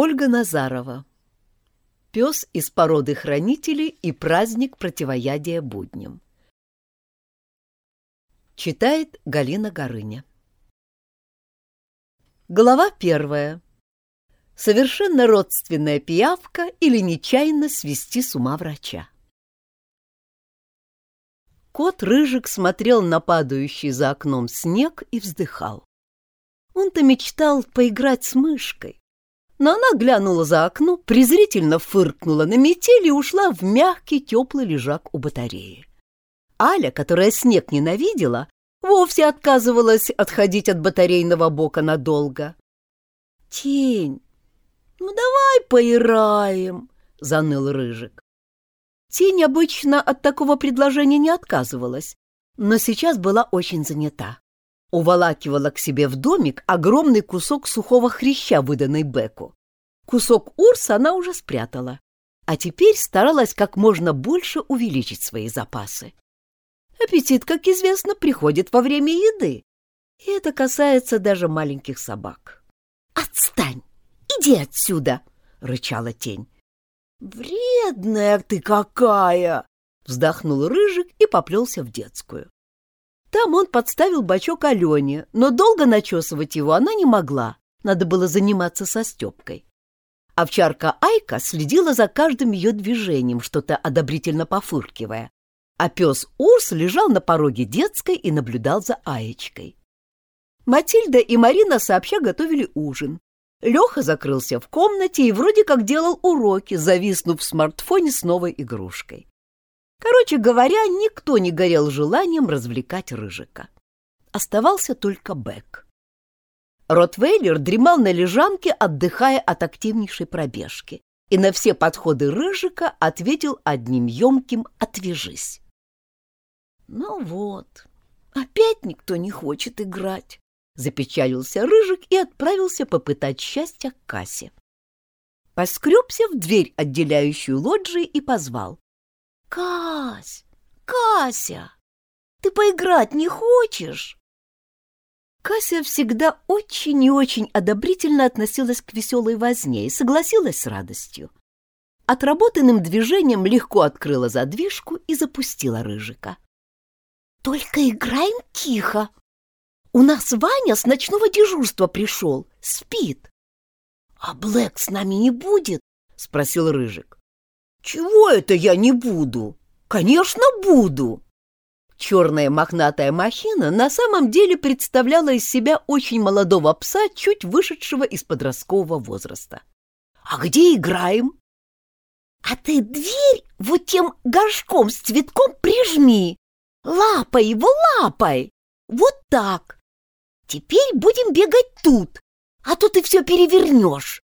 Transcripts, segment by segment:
Ольга Назарова. Пес из породы хранителей и праздник противоядия будням. Читает Галина Горыня. Глава первая. Совершенно родственная пиявка или нечаянно свести с ума врача. Кот Рыжик смотрел на падающий за окном снег и вздыхал. Он-то мечтал поиграть с мышкой, но она глянула за окно, презрительно фыркнула на метель и ушла в мягкий теплый лежак у батареи. Аля, которая снег ненавидела, вовсе отказывалась отходить от батарейного бока надолго. «Тень, ну давай поираем», — заныл Рыжик. Тень обычно от такого предложения не отказывалась, но сейчас была очень занята уволакивала к себе в домик огромный кусок сухого хряща, выданный Беку. Кусок урса она уже спрятала, а теперь старалась как можно больше увеличить свои запасы. Аппетит, как известно, приходит во время еды, и это касается даже маленьких собак. «Отстань! Иди отсюда!» — рычала тень. «Вредная ты какая!» — вздохнул Рыжик и поплелся в детскую. Там он подставил бачок Алене, но долго начесывать его она не могла. Надо было заниматься со Степкой. Овчарка Айка следила за каждым ее движением, что-то одобрительно пофыркивая. А пес Урс лежал на пороге детской и наблюдал за Аечкой. Матильда и Марина сообща готовили ужин. Леха закрылся в комнате и вроде как делал уроки, зависнув в смартфоне с новой игрушкой. Короче говоря, никто не горел желанием развлекать Рыжика. Оставался только Бэк. Ротвейлер дремал на лежанке, отдыхая от активнейшей пробежки, и на все подходы Рыжика ответил одним емким «отвяжись». «Ну вот, опять никто не хочет играть», — запечалился Рыжик и отправился попытать счастья к кассе. Поскребся в дверь, отделяющую лоджии, и позвал. «Кась! Кася! Ты поиграть не хочешь?» Кася всегда очень и очень одобрительно относилась к веселой возне и согласилась с радостью. Отработанным движением легко открыла задвижку и запустила Рыжика. «Только играем тихо. У нас Ваня с ночного дежурства пришел, спит». «А Блэк с нами не будет?» — спросил Рыжик. «Чего это я не буду? Конечно, буду!» Черная мохнатая махина на самом деле представляла из себя очень молодого пса, чуть вышедшего из подросткового возраста. «А где играем?» «А ты дверь вот тем горшком с цветком прижми! Лапой его лапой! Вот так! Теперь будем бегать тут, а то ты все перевернешь!»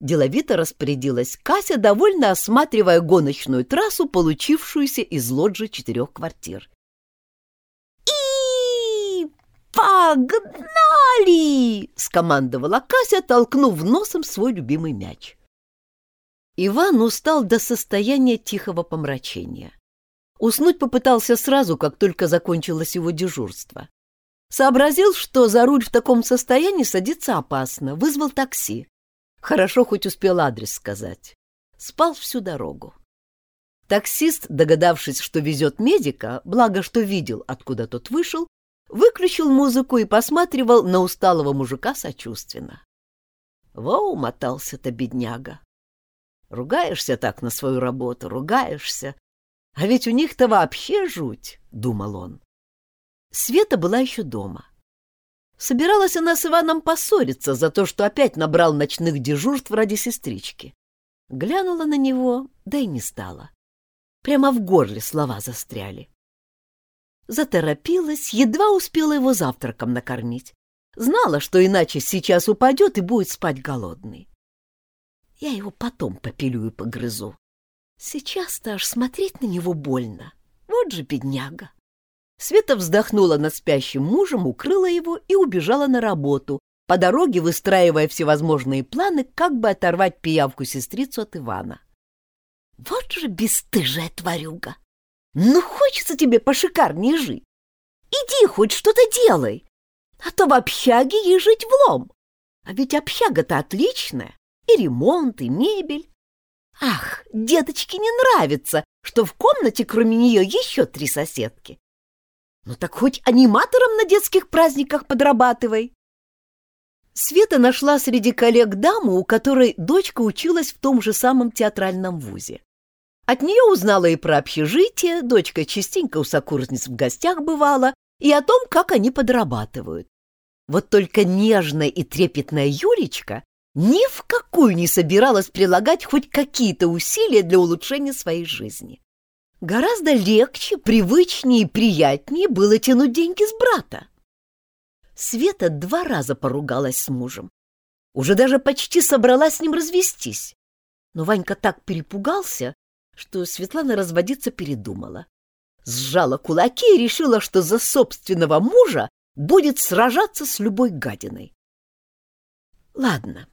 Деловито распорядилась Кася, довольно осматривая гоночную трассу, получившуюся из лоджи четырех квартир. «И погнали!» — скомандовала Кася, толкнув носом свой любимый мяч. Иван устал до состояния тихого помрачения. Уснуть попытался сразу, как только закончилось его дежурство. Сообразил, что за руль в таком состоянии садиться опасно, вызвал такси. Хорошо хоть успел адрес сказать. Спал всю дорогу. Таксист, догадавшись, что везет медика, благо что видел, откуда тот вышел, выключил музыку и посматривал на усталого мужика сочувственно. Во умотался-то бедняга. Ругаешься так на свою работу, ругаешься. А ведь у них-то вообще жуть, — думал он. Света была еще дома. Собиралась она с Иваном поссориться за то, что опять набрал ночных дежурств ради сестрички. Глянула на него, да и не стала. Прямо в горле слова застряли. Заторопилась, едва успела его завтраком накормить. Знала, что иначе сейчас упадет и будет спать голодный. Я его потом попилю и погрызу. Сейчас-то аж смотреть на него больно. Вот же бедняга. Света вздохнула над спящим мужем, укрыла его и убежала на работу, по дороге выстраивая всевозможные планы, как бы оторвать пиявку-сестрицу от Ивана. «Вот же бесстыжая тварюга! Ну, хочется тебе пошикарнее жить! Иди хоть что-то делай, а то в общаге ей жить влом! А ведь общага-то отличная, И ремонт, и мебель. Ах, деточке не нравится, что в комнате кроме нее еще три соседки. Ну так хоть аниматором на детских праздниках подрабатывай. Света нашла среди коллег даму, у которой дочка училась в том же самом театральном вузе. От нее узнала и про общежитие, дочка частенько у сокурсниц в гостях бывала, и о том, как они подрабатывают. Вот только нежная и трепетная Юлечка ни в какую не собиралась прилагать хоть какие-то усилия для улучшения своей жизни. Гораздо легче, привычнее и приятнее было тянуть деньги с брата. Света два раза поругалась с мужем. Уже даже почти собралась с ним развестись. Но Ванька так перепугался, что Светлана разводиться передумала. Сжала кулаки и решила, что за собственного мужа будет сражаться с любой гадиной. Ладно,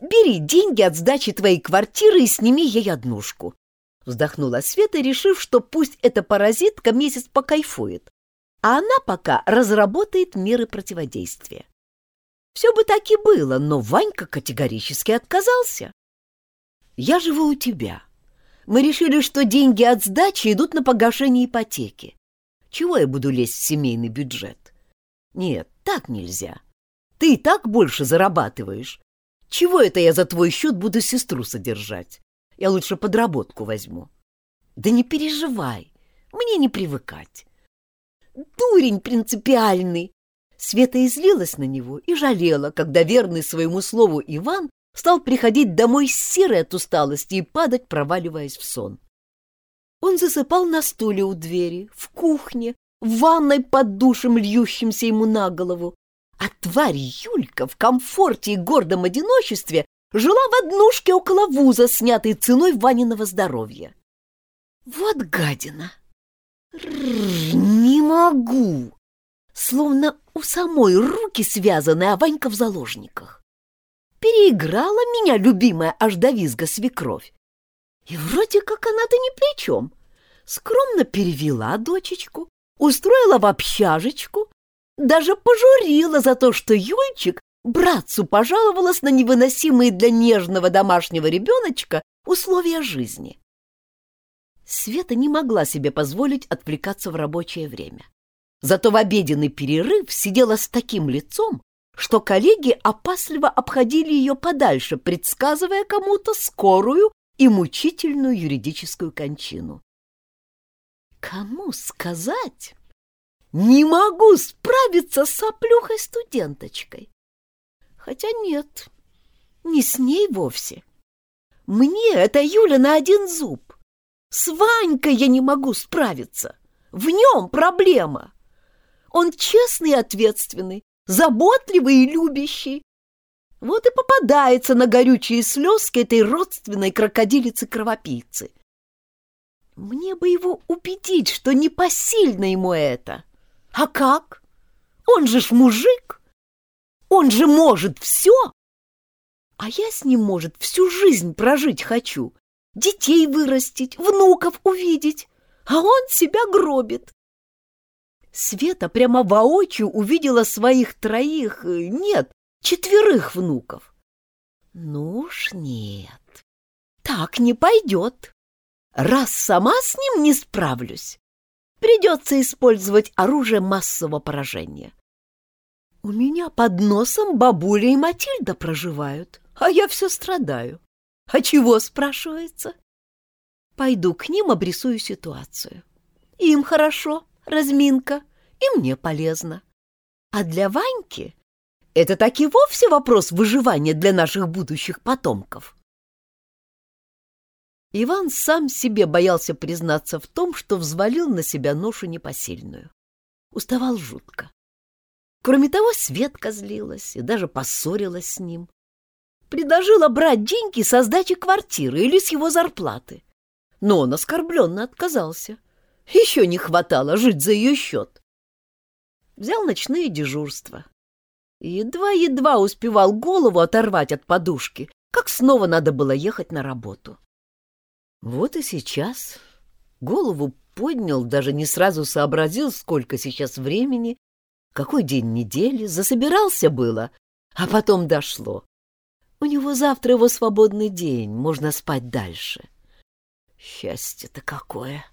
бери деньги от сдачи твоей квартиры и сними ей однушку. Вздохнула Света, решив, что пусть эта паразитка месяц покайфует, а она пока разработает меры противодействия. Все бы так и было, но Ванька категорически отказался. «Я живу у тебя. Мы решили, что деньги от сдачи идут на погашение ипотеки. Чего я буду лезть в семейный бюджет? Нет, так нельзя. Ты и так больше зарабатываешь. Чего это я за твой счет буду сестру содержать? Я лучше подработку возьму. Да не переживай, мне не привыкать. Дурень принципиальный! Света излилась на него и жалела, когда верный своему слову Иван стал приходить домой серой от усталости и падать, проваливаясь в сон. Он засыпал на стуле у двери, в кухне, в ванной под душем, льющимся ему на голову. А тварь Юлька в комфорте и гордом одиночестве жила в однушке около вуза, снятой ценой Ваниного здоровья. Вот гадина! не могу! Словно у самой руки связаны, а Ванька в заложниках. Переиграла меня любимая аж до визга свекровь. И вроде как она-то ни при чем. Скромно перевела дочечку, устроила в общажечку, даже пожурила за то, что Юльчик братцу пожаловалась на невыносимые для нежного домашнего ребеночка условия жизни. Света не могла себе позволить отвлекаться в рабочее время. Зато в обеденный перерыв сидела с таким лицом, что коллеги опасливо обходили ее подальше, предсказывая кому-то скорую и мучительную юридическую кончину. Кому сказать? Не могу справиться с соплюхой-студенточкой. Хотя нет, не с ней вовсе. Мне это Юля на один зуб. С Ванькой я не могу справиться. В нем проблема. Он честный и ответственный, заботливый и любящий. Вот и попадается на горючие слезки этой родственной крокодилицы-кровопийцы. Мне бы его убедить, что не посильно ему это. А как? Он же ж мужик. Он же может все. А я с ним, может, всю жизнь прожить хочу детей вырастить, внуков увидеть, а он себя гробит. Света прямо воочию увидела своих троих, э, нет, четверых внуков. Ну уж нет, так не пойдет. Раз сама с ним не справлюсь, придется использовать оружие массового поражения. У меня под носом бабуля и Матильда проживают, а я все страдаю. А чего, спрашивается? Пойду к ним, обрисую ситуацию. Им хорошо, разминка, и мне полезно. А для Ваньки это так и вовсе вопрос выживания для наших будущих потомков. Иван сам себе боялся признаться в том, что взвалил на себя ношу непосильную. Уставал жутко. Кроме того, Светка злилась и даже поссорилась с ним предложила брать деньги со сдачи квартиры или с его зарплаты. Но он оскорбленно отказался. Еще не хватало жить за ее счет. Взял ночные дежурства. Едва-едва успевал голову оторвать от подушки, как снова надо было ехать на работу. Вот и сейчас голову поднял, даже не сразу сообразил, сколько сейчас времени, какой день недели, засобирался было, а потом дошло. У него завтра его свободный день, можно спать дальше. Счастье-то какое!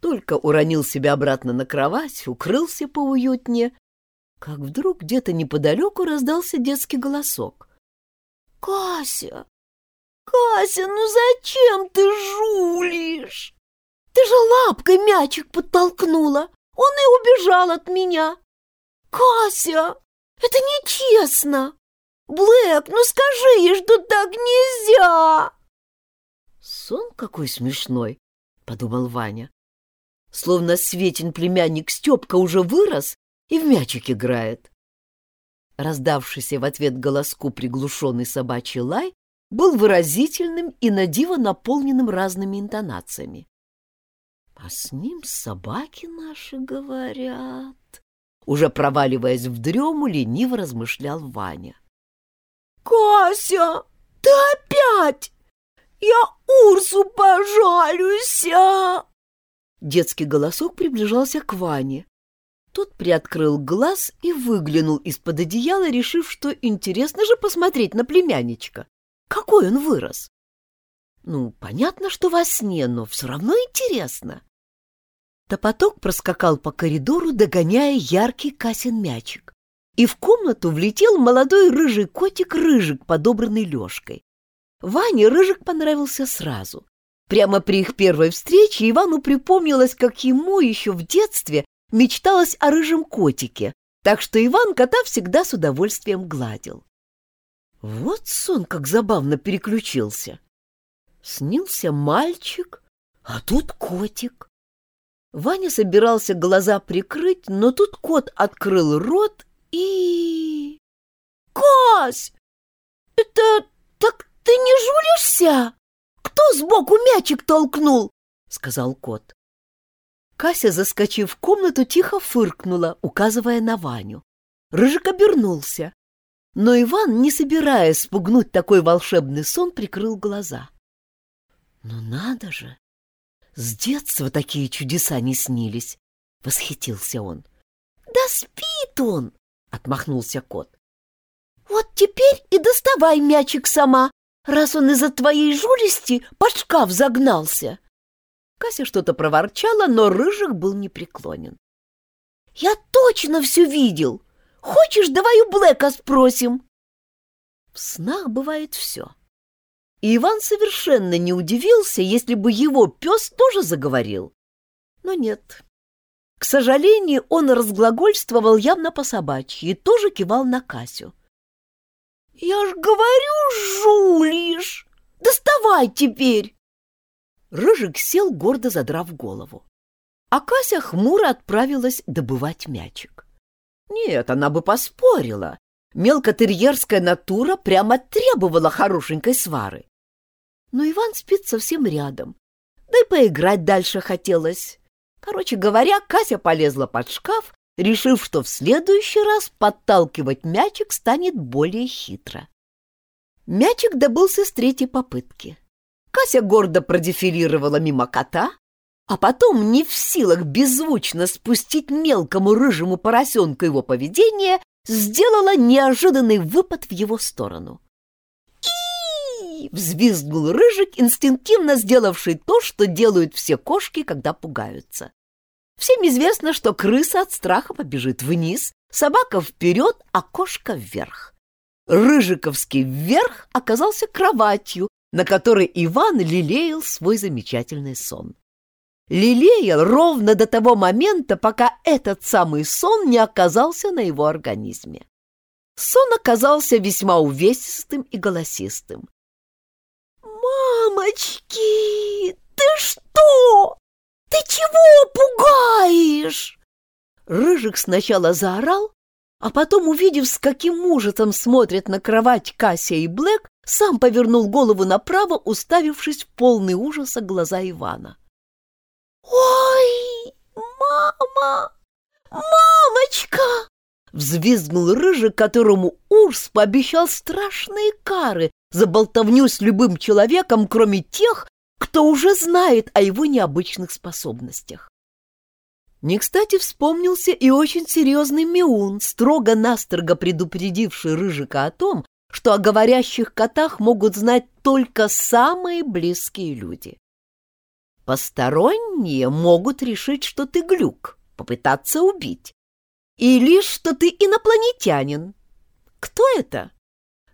Только уронил себя обратно на кровать, укрылся поуютнее, как вдруг где-то неподалеку раздался детский голосок. «Кася! Кася, ну зачем ты жулишь? Ты же лапкой мячик подтолкнула, он и убежал от меня. Кася, это нечестно! Блэк, ну скажи ей, что так нельзя!» «Сон какой смешной!» — подумал Ваня. Словно Светин племянник Степка уже вырос и в мячик играет. Раздавшийся в ответ голоску приглушенный собачий лай был выразительным и надиво наполненным разными интонациями. А с ним собаки наши говорят. Уже проваливаясь в дрему, лениво размышлял Ваня. «Кася, ты опять! Я Урсу пожалюся!» Детский голосок приближался к Ване. Тот приоткрыл глаз и выглянул из-под одеяла, решив, что интересно же посмотреть на племянничка. Какой он вырос! Ну, понятно, что во сне, но все равно интересно. Топоток проскакал по коридору, догоняя яркий Касин мячик. И в комнату влетел молодой рыжий котик Рыжик, подобранный Лешкой. Ване Рыжик понравился сразу. Прямо при их первой встрече Ивану припомнилось, как ему еще в детстве мечталось о рыжем котике, так что Иван кота всегда с удовольствием гладил. Вот сон как забавно переключился. Снился мальчик, а тут котик. Ваня собирался глаза прикрыть, но тут кот открыл рот и... «Кась! Это так ты не жулишься? Кто сбоку мячик толкнул?» — сказал кот. Кася, заскочив в комнату, тихо фыркнула, указывая на Ваню. Рыжик обернулся. Но Иван, не собираясь спугнуть такой волшебный сон, прикрыл глаза. «Ну надо же! С детства такие чудеса не снились!» — восхитился он. «Да спит он!» — отмахнулся кот. «Вот теперь и доставай мячик сама, раз он из-за твоей жулисти под шкаф загнался!» Кася что-то проворчала, но Рыжик был непреклонен. «Я точно все видел! Хочешь, давай у Блэка спросим!» В снах бывает все. И Иван совершенно не удивился, если бы его пес тоже заговорил. Но нет. К сожалению, он разглагольствовал явно по собачьи и тоже кивал на Касю. «Я ж говорю, жулишь! Доставай теперь!» Рыжик сел, гордо задрав голову. А Кася хмуро отправилась добывать мячик. Нет, она бы поспорила. Мелкотерьерская натура прямо требовала хорошенькой свары. Но Иван спит совсем рядом. Да и поиграть дальше хотелось. Короче говоря, Кася полезла под шкаф, решив, что в следующий раз подталкивать мячик станет более хитро. Мячик добылся с третьей попытки. Кася гордо продефилировала мимо кота, а потом, не в силах беззвучно спустить мелкому рыжему поросенку его поведение, сделала неожиданный выпад в его сторону. и взвизгнул рыжик, инстинктивно сделавший то, что делают все кошки, когда пугаются. Всем известно, что крыса от страха побежит вниз, собака вперед, а кошка вверх. Рыжиковский вверх оказался кроватью, на которой Иван лелеял свой замечательный сон. Лелеял ровно до того момента, пока этот самый сон не оказался на его организме. Сон оказался весьма увесистым и голосистым. «Мамочки, ты что? Ты чего пугаешь?» Рыжик сначала заорал, а потом, увидев, с каким ужасом смотрят на кровать Кася и Блэк, сам повернул голову направо, уставившись в полный ужаса глаза Ивана. «Ой, мама! Мамочка!» Взвизгнул Рыжик, которому Урс пообещал страшные кары за болтовню с любым человеком, кроме тех, кто уже знает о его необычных способностях. Не кстати вспомнился и очень серьезный Миун, строго-настрого предупредивший Рыжика о том, что о говорящих котах могут знать только самые близкие люди. Посторонние могут решить, что ты глюк, попытаться убить. Или что ты инопланетянин. Кто это?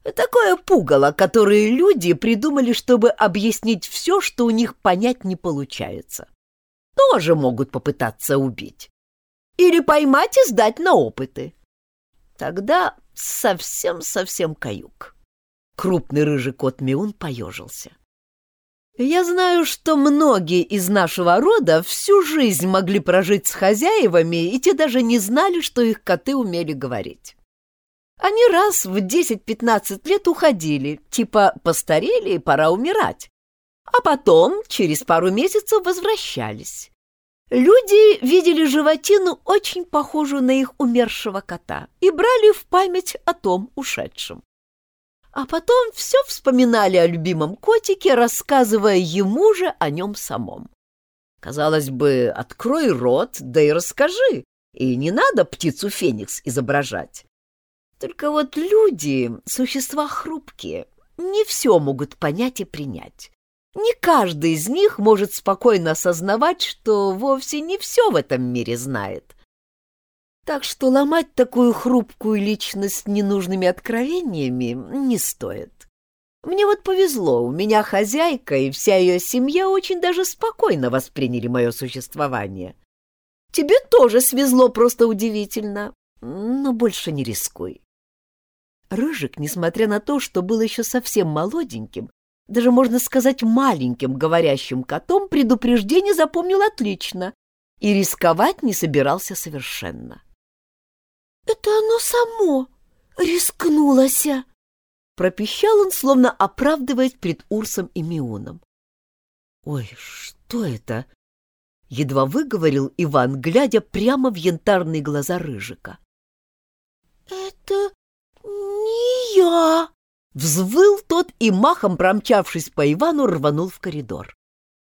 Такое пугало, которое люди придумали, чтобы объяснить все, что у них понять не получается. Тоже могут попытаться убить. Или поймать и сдать на опыты. Тогда совсем-совсем каюк. Крупный рыжий кот Миун поежился. Я знаю, что многие из нашего рода всю жизнь могли прожить с хозяевами, и те даже не знали, что их коты умели говорить. Они раз в 10-15 лет уходили, типа постарели и пора умирать. А потом, через пару месяцев, возвращались. Люди видели животину, очень похожую на их умершего кота, и брали в память о том ушедшем. А потом все вспоминали о любимом котике, рассказывая ему же о нем самом. Казалось бы, открой рот, да и расскажи, и не надо птицу Феникс изображать. Только вот люди — существа хрупкие, не все могут понять и принять. Не каждый из них может спокойно осознавать, что вовсе не все в этом мире знает. Так что ломать такую хрупкую личность ненужными откровениями не стоит. Мне вот повезло, у меня хозяйка и вся ее семья очень даже спокойно восприняли мое существование. Тебе тоже свезло просто удивительно, но больше не рискуй. Рыжик, несмотря на то, что был еще совсем молоденьким, даже, можно сказать, маленьким говорящим котом, предупреждение запомнил отлично и рисковать не собирался совершенно. «Это оно само рискнулося!» Пропищал он, словно оправдываясь пред Урсом и Мионом. «Ой, что это?» Едва выговорил Иван, глядя прямо в янтарные глаза Рыжика. «Это я!» Взвыл тот и, махом промчавшись по Ивану, рванул в коридор.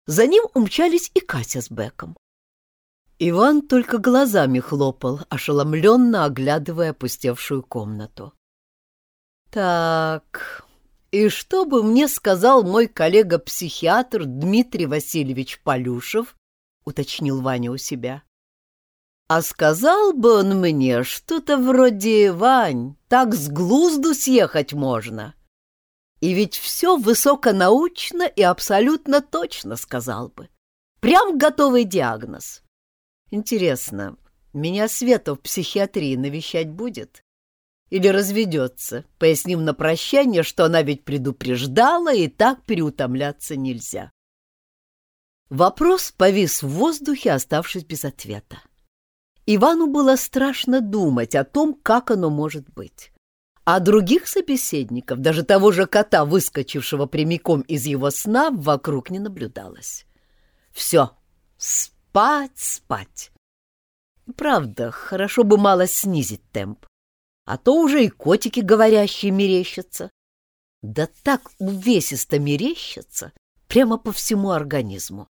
За ним умчались и Катя с Беком. Иван только глазами хлопал, ошеломленно оглядывая опустевшую комнату. «Так, и что бы мне сказал мой коллега-психиатр Дмитрий Васильевич Полюшев?» — уточнил Ваня у себя. А сказал бы он мне что-то вроде «Вань, так с глузду съехать можно». И ведь все высоконаучно и абсолютно точно сказал бы. Прям готовый диагноз. Интересно, меня Света в психиатрии навещать будет? Или разведется, поясним на прощание, что она ведь предупреждала, и так переутомляться нельзя. Вопрос повис в воздухе, оставшись без ответа. Ивану было страшно думать о том, как оно может быть. А других собеседников, даже того же кота, выскочившего прямиком из его сна, вокруг не наблюдалось. Все, спать, спать. Правда, хорошо бы мало снизить темп, а то уже и котики говорящие мерещатся. Да так увесисто мерещатся, прямо по всему организму.